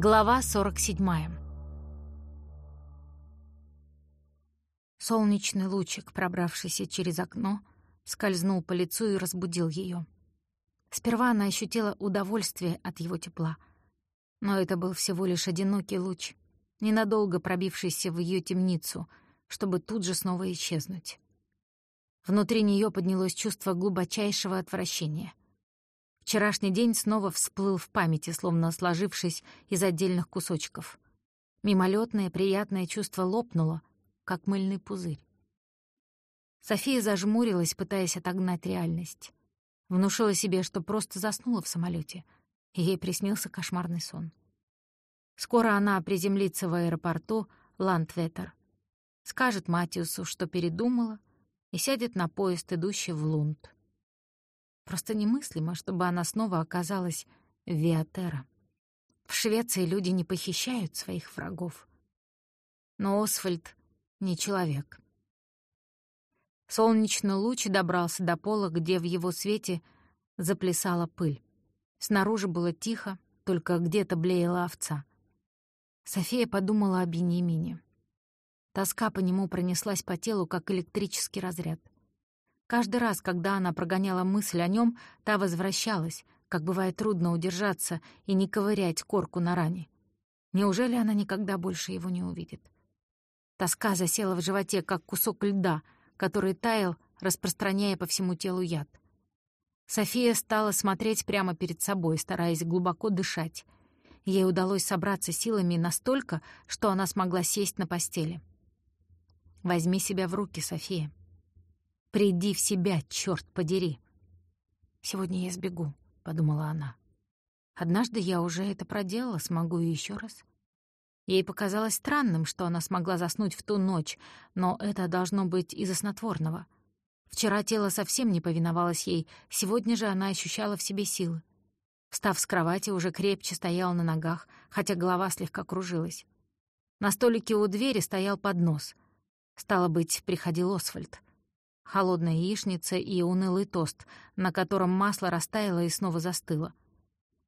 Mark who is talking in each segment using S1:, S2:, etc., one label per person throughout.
S1: Глава 47. Солнечный лучик, пробравшийся через окно, скользнул по лицу и разбудил ее. Сперва она ощутила удовольствие от его тепла. Но это был всего лишь одинокий луч, ненадолго пробившийся в ее темницу, чтобы тут же снова исчезнуть. Внутри нее поднялось чувство глубочайшего отвращения. Вчерашний день снова всплыл в памяти, словно сложившись из отдельных кусочков. Мимолетное приятное чувство лопнуло, как мыльный пузырь. София зажмурилась, пытаясь отогнать реальность. Внушила себе, что просто заснула в самолете, и ей приснился кошмарный сон. Скоро она приземлится в аэропорту Ландветер, скажет Матиусу, что передумала, и сядет на поезд, идущий в Лунд. Просто немыслимо, чтобы она снова оказалась в Виатера. В Швеции люди не похищают своих врагов. Но Освальд не человек. Солнечный луч добрался до пола, где в его свете заплясала пыль. Снаружи было тихо, только где-то блеяла овца. София подумала о Бенемине. Тоска по нему пронеслась по телу, как электрический разряд — Каждый раз, когда она прогоняла мысль о нем, та возвращалась, как бывает трудно удержаться и не ковырять корку на ране. Неужели она никогда больше его не увидит? Тоска засела в животе, как кусок льда, который таял, распространяя по всему телу яд. София стала смотреть прямо перед собой, стараясь глубоко дышать. Ей удалось собраться силами настолько, что она смогла сесть на постели. «Возьми себя в руки, София», Приди в себя, черт подери. Сегодня я сбегу, подумала она. Однажды я уже это проделала, смогу и еще раз. Ей показалось странным, что она смогла заснуть в ту ночь, но это должно быть из-за снотворного. Вчера тело совсем не повиновалось ей, сегодня же она ощущала в себе силы. Встав с кровати, уже крепче стояла на ногах, хотя голова слегка кружилась. На столике у двери стоял поднос. Стало быть, приходил Освальд холодная яичница и унылый тост, на котором масло растаяло и снова застыло.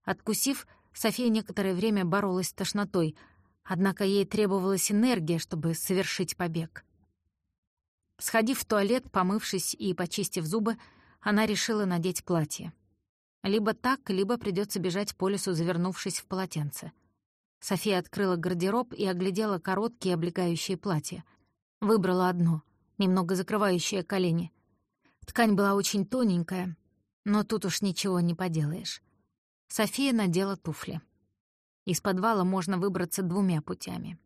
S1: Откусив, София некоторое время боролась с тошнотой, однако ей требовалась энергия, чтобы совершить побег. Сходив в туалет, помывшись и почистив зубы, она решила надеть платье. Либо так, либо придется бежать по лесу, завернувшись в полотенце. София открыла гардероб и оглядела короткие облегающие платья. Выбрала одно — немного закрывающая колени. Ткань была очень тоненькая, но тут уж ничего не поделаешь. София надела туфли. Из подвала можно выбраться двумя путями.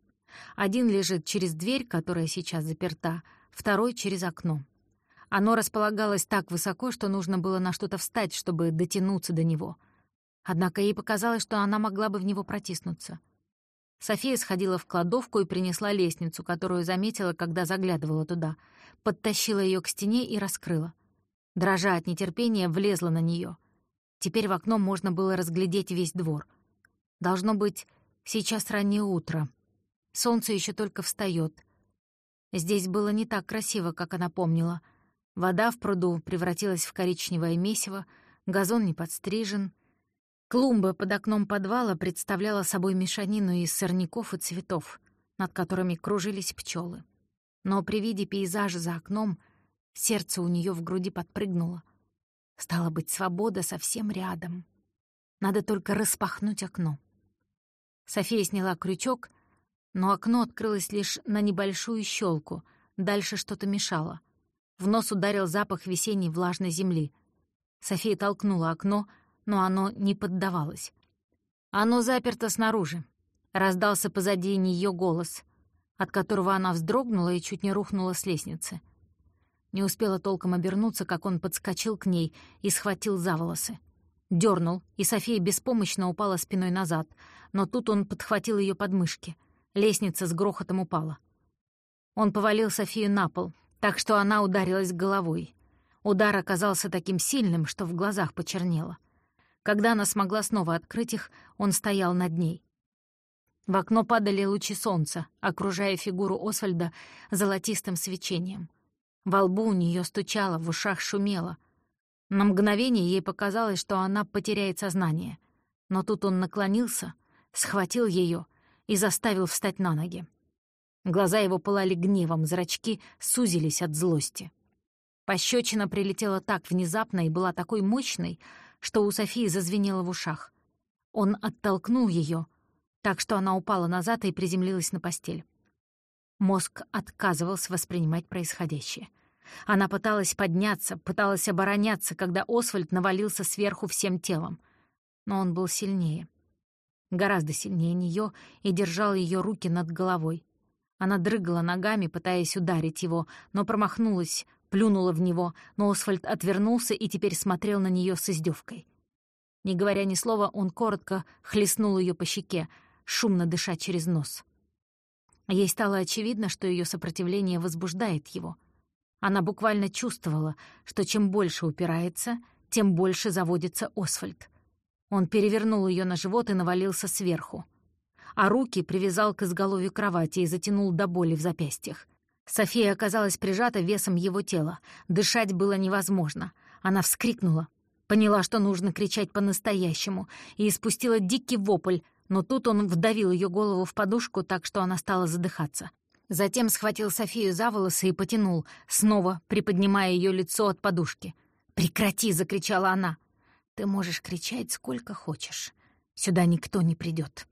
S1: Один лежит через дверь, которая сейчас заперта, второй — через окно. Оно располагалось так высоко, что нужно было на что-то встать, чтобы дотянуться до него. Однако ей показалось, что она могла бы в него протиснуться — София сходила в кладовку и принесла лестницу, которую заметила, когда заглядывала туда. Подтащила ее к стене и раскрыла. Дрожа от нетерпения, влезла на нее. Теперь в окно можно было разглядеть весь двор. Должно быть, сейчас раннее утро. Солнце еще только встает. Здесь было не так красиво, как она помнила. Вода в пруду превратилась в коричневое месиво, газон не подстрижен — Клумба под окном подвала представляла собой мешанину из сорняков и цветов, над которыми кружились пчелы. Но при виде пейзажа за окном сердце у нее в груди подпрыгнуло. Стало быть, свобода совсем рядом. Надо только распахнуть окно. София сняла крючок, но окно открылось лишь на небольшую щелку, дальше что-то мешало. В нос ударил запах весенней влажной земли. София толкнула окно — но оно не поддавалось. «Оно заперто снаружи», — раздался позади нее голос, от которого она вздрогнула и чуть не рухнула с лестницы. Не успела толком обернуться, как он подскочил к ней и схватил за волосы. Дёрнул, и София беспомощно упала спиной назад, но тут он подхватил ее подмышки. Лестница с грохотом упала. Он повалил Софию на пол, так что она ударилась головой. Удар оказался таким сильным, что в глазах почернело. Когда она смогла снова открыть их, он стоял над ней. В окно падали лучи солнца, окружая фигуру Освальда золотистым свечением. Во лбу у нее стучало, в ушах шумело. На мгновение ей показалось, что она потеряет сознание. Но тут он наклонился, схватил ее и заставил встать на ноги. Глаза его пылали гневом, зрачки сузились от злости. Пощечина прилетела так внезапно и была такой мощной, что у Софии зазвенело в ушах. Он оттолкнул ее, так что она упала назад и приземлилась на постель. Мозг отказывался воспринимать происходящее. Она пыталась подняться, пыталась обороняться, когда Освальд навалился сверху всем телом. Но он был сильнее. Гораздо сильнее нее и держал ее руки над головой. Она дрыгала ногами, пытаясь ударить его, но промахнулась, плюнула в него, но Освальд отвернулся и теперь смотрел на нее с издевкой. Не говоря ни слова, он коротко хлестнул ее по щеке, шумно дыша через нос. Ей стало очевидно, что ее сопротивление возбуждает его. Она буквально чувствовала, что чем больше упирается, тем больше заводится Освальд. Он перевернул ее на живот и навалился сверху а руки привязал к изголовью кровати и затянул до боли в запястьях. София оказалась прижата весом его тела. Дышать было невозможно. Она вскрикнула, поняла, что нужно кричать по-настоящему, и испустила дикий вопль, но тут он вдавил ее голову в подушку так, что она стала задыхаться. Затем схватил Софию за волосы и потянул, снова приподнимая ее лицо от подушки. «Прекрати!» — закричала она. «Ты можешь кричать сколько хочешь. Сюда никто не придет.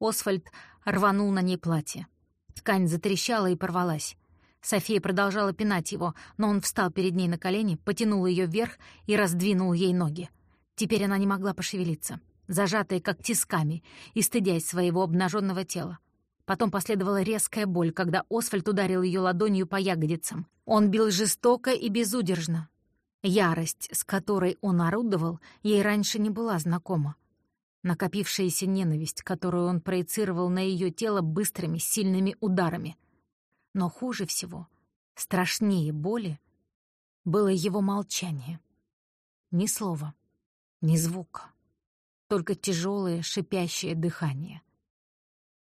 S1: Освальд рванул на ней платье. Ткань затрещала и порвалась. София продолжала пинать его, но он встал перед ней на колени, потянул ее вверх и раздвинул ей ноги. Теперь она не могла пошевелиться, зажатая как тисками и стыдясь своего обнаженного тела. Потом последовала резкая боль, когда Освальд ударил ее ладонью по ягодицам. Он бил жестоко и безудержно. Ярость, с которой он орудовал, ей раньше не была знакома накопившаяся ненависть, которую он проецировал на ее тело быстрыми, сильными ударами. Но хуже всего, страшнее боли, было его молчание. Ни слова, ни звука, только тяжелое шипящее дыхание.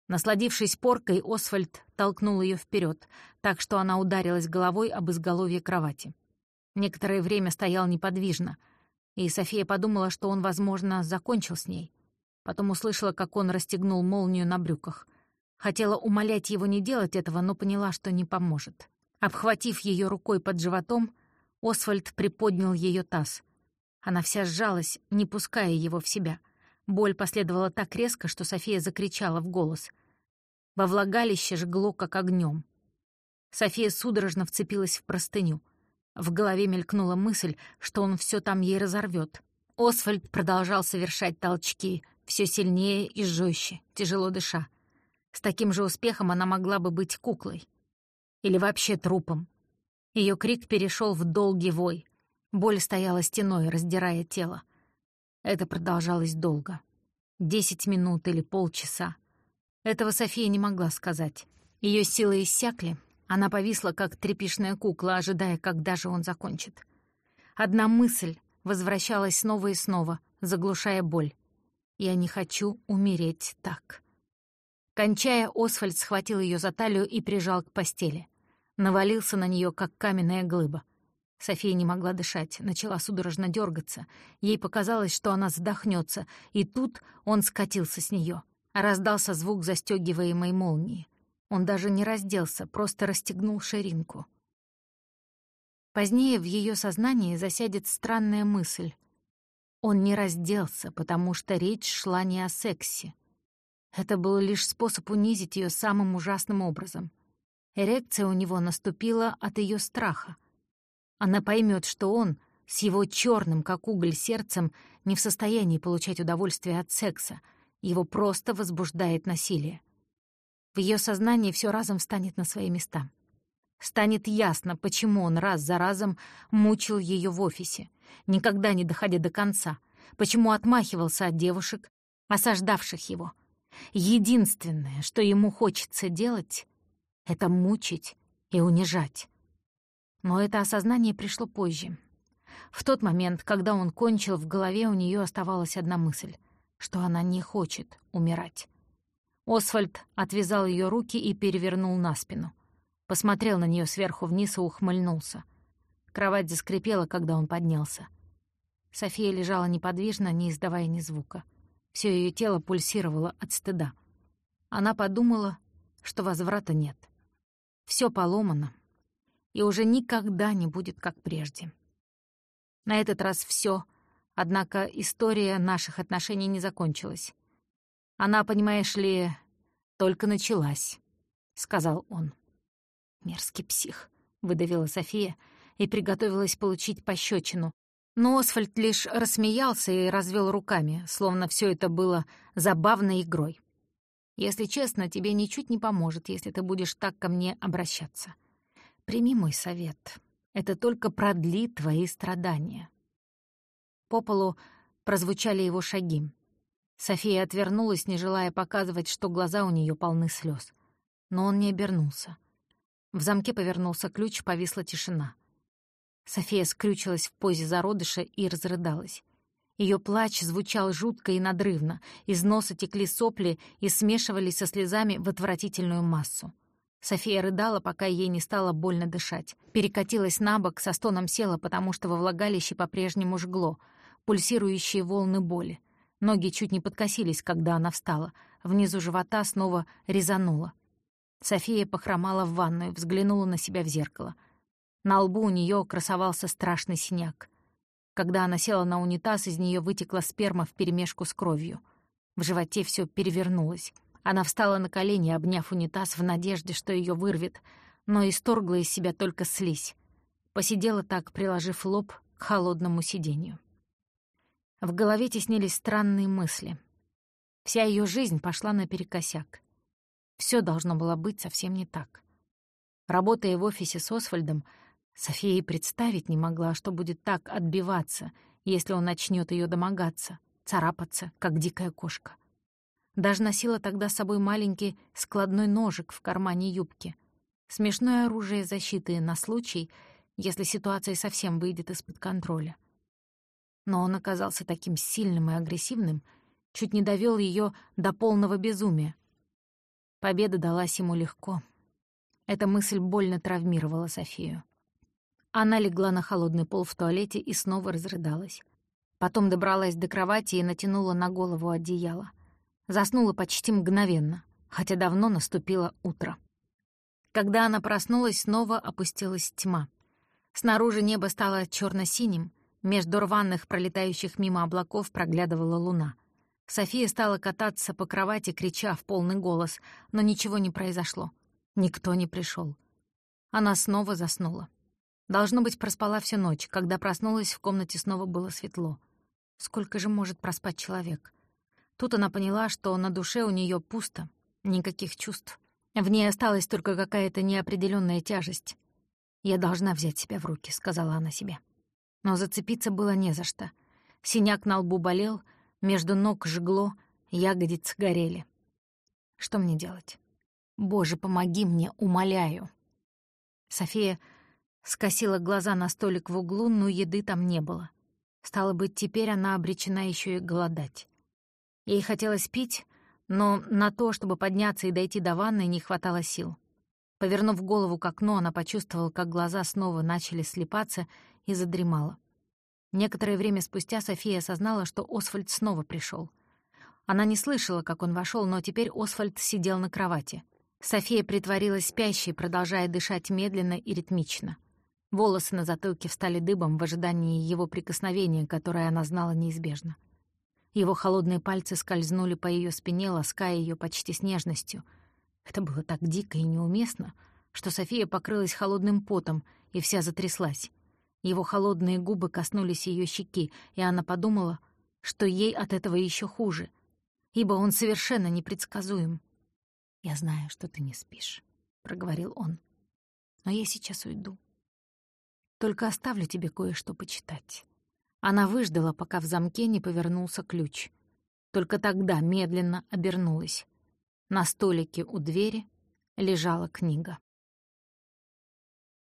S1: Насладившись поркой, Освальд толкнул ее вперед, так что она ударилась головой об изголовье кровати. Некоторое время стоял неподвижно, и София подумала, что он, возможно, закончил с ней — Потом услышала, как он расстегнул молнию на брюках. Хотела умолять его не делать этого, но поняла, что не поможет. Обхватив ее рукой под животом, Освальд приподнял ее таз. Она вся сжалась, не пуская его в себя. Боль последовала так резко, что София закричала в голос. Во влагалище жгло, как огнем. София судорожно вцепилась в простыню. В голове мелькнула мысль, что он все там ей разорвет. Освальд продолжал совершать толчки, все сильнее и жестче, тяжело дыша. С таким же успехом она могла бы быть куклой. Или вообще трупом. Ее крик перешел в долгий вой. Боль стояла стеной, раздирая тело. Это продолжалось долго. Десять минут или полчаса. Этого София не могла сказать. Ее силы иссякли. Она повисла, как тряпичная кукла, ожидая, когда же он закончит. Одна мысль возвращалась снова и снова, заглушая боль. Я не хочу умереть так. Кончая, Освальд схватил ее за талию и прижал к постели. Навалился на нее, как каменная глыба. София не могла дышать, начала судорожно дергаться. Ей показалось, что она задохнется, и тут он скатился с нее. Раздался звук застегиваемой молнии. Он даже не разделся, просто расстегнул ширинку. Позднее в ее сознании засядет странная мысль. Он не разделся, потому что речь шла не о сексе. Это был лишь способ унизить ее самым ужасным образом. Эрекция у него наступила от ее страха. Она поймет, что он, с его черным, как уголь, сердцем, не в состоянии получать удовольствие от секса, его просто возбуждает насилие. В ее сознании все разом встанет на свои места. Станет ясно, почему он раз за разом мучил ее в офисе, никогда не доходя до конца, почему отмахивался от девушек, осаждавших его. Единственное, что ему хочется делать, — это мучить и унижать. Но это осознание пришло позже. В тот момент, когда он кончил, в голове у нее оставалась одна мысль, что она не хочет умирать. Освальд отвязал ее руки и перевернул на спину посмотрел на нее сверху вниз и ухмыльнулся. Кровать заскрипела, когда он поднялся. София лежала неподвижно, не издавая ни звука. Все ее тело пульсировало от стыда. Она подумала, что возврата нет. Все поломано, и уже никогда не будет как прежде. На этот раз все, однако история наших отношений не закончилась. Она, понимаешь ли, только началась, — сказал он. «Мерзкий псих», — выдавила София и приготовилась получить пощечину. Но Освальд лишь рассмеялся и развел руками, словно все это было забавной игрой. «Если честно, тебе ничуть не поможет, если ты будешь так ко мне обращаться. Прими мой совет. Это только продлит твои страдания». По полу прозвучали его шаги. София отвернулась, не желая показывать, что глаза у нее полны слез. Но он не обернулся. В замке повернулся ключ, повисла тишина. София скрючилась в позе зародыша и разрыдалась. Ее плач звучал жутко и надрывно, из носа текли сопли и смешивались со слезами в отвратительную массу. София рыдала, пока ей не стало больно дышать. Перекатилась на бок, со стоном села, потому что во влагалище по-прежнему жгло, пульсирующие волны боли. Ноги чуть не подкосились, когда она встала. Внизу живота снова резануло. София похромала в ванную, взглянула на себя в зеркало. На лбу у нее красовался страшный синяк. Когда она села на унитаз, из нее вытекла сперма вперемешку с кровью. В животе все перевернулось. Она встала на колени, обняв унитаз в надежде, что ее вырвет, но исторгла из себя только слизь. Посидела так, приложив лоб к холодному сиденью. В голове теснились странные мысли. Вся ее жизнь пошла наперекосяк. Все должно было быть совсем не так. Работая в офисе с Освальдом, София и представить не могла, что будет так отбиваться, если он начнет ее домогаться, царапаться, как дикая кошка. Даже носила тогда с собой маленький складной ножик в кармане юбки. Смешное оружие защиты на случай, если ситуация совсем выйдет из-под контроля. Но он оказался таким сильным и агрессивным, чуть не довел ее до полного безумия, Победа далась ему легко. Эта мысль больно травмировала Софию. Она легла на холодный пол в туалете и снова разрыдалась. Потом добралась до кровати и натянула на голову одеяло. Заснула почти мгновенно, хотя давно наступило утро. Когда она проснулась, снова опустилась тьма. Снаружи небо стало черно синим между рваных, пролетающих мимо облаков, проглядывала луна. София стала кататься по кровати, крича в полный голос, но ничего не произошло. Никто не пришел. Она снова заснула. Должно быть, проспала всю ночь. Когда проснулась, в комнате снова было светло. Сколько же может проспать человек? Тут она поняла, что на душе у нее пусто, никаких чувств. В ней осталась только какая-то неопределенная тяжесть. «Я должна взять себя в руки», — сказала она себе. Но зацепиться было не за что. Синяк на лбу болел — между ног жгло, ягодицы горели. Что мне делать? Боже, помоги мне, умоляю. София скосила глаза на столик в углу, но еды там не было. Стало быть, теперь она обречена еще и голодать. Ей хотелось пить, но на то, чтобы подняться и дойти до ванной, не хватало сил. Повернув голову к окну, она почувствовала, как глаза снова начали слепаться и задремала. Некоторое время спустя София осознала, что Освальд снова пришел. Она не слышала, как он вошел, но теперь Освальд сидел на кровати. София притворилась спящей, продолжая дышать медленно и ритмично. Волосы на затылке встали дыбом в ожидании его прикосновения, которое она знала неизбежно. Его холодные пальцы скользнули по ее спине, лаская ее почти с нежностью. Это было так дико и неуместно, что София покрылась холодным потом и вся затряслась. Его холодные губы коснулись ее щеки, и она подумала, что ей от этого еще хуже, ибо он совершенно непредсказуем. «Я знаю, что ты не спишь», — проговорил он. «Но я сейчас уйду. Только оставлю тебе кое-что почитать». Она выждала, пока в замке не повернулся ключ. Только тогда медленно обернулась. На столике у двери лежала книга.